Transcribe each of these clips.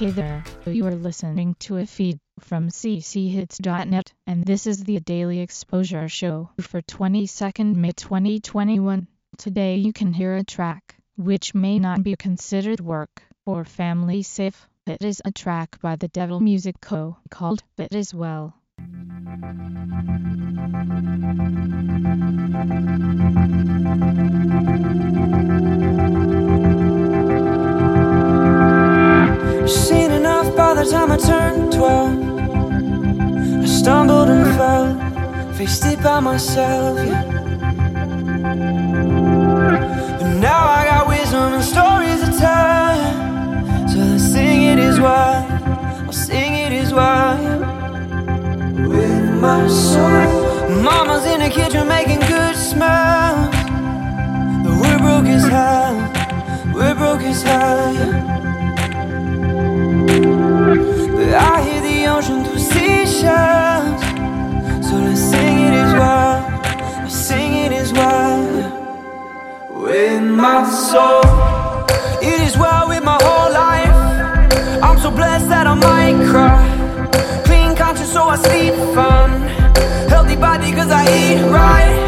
Hey there, you are listening to a feed from cchits.net, and this is the Daily Exposure Show for 22nd May 2021. Today you can hear a track, which may not be considered work or family safe. It is a track by the Devil Music Co. called It Is Well. Stumbled and fell Faced it by myself, yeah. But now I got wisdom and stories to tell So let's sing it as well I'll sing it as well With my soul Mama's in the kitchen making good smells But we're broke as hell We're broke as hell, yeah With my soul. It is well with my whole life. I'm so blessed that I might cry. Clean conscience so I sleep fine. Healthy body cause I eat right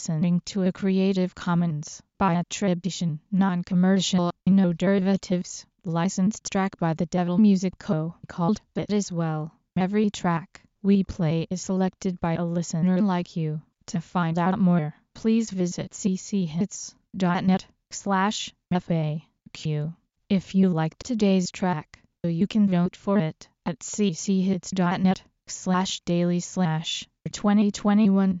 listening to a Creative Commons by attribution, non-commercial, no derivatives, licensed track by the Devil Music Co. called It Is Well. Every track we play is selected by a listener like you. To find out more, please visit cchits.net slash FAQ. If you liked today's track, you can vote for it at cchits.net slash daily slash 2021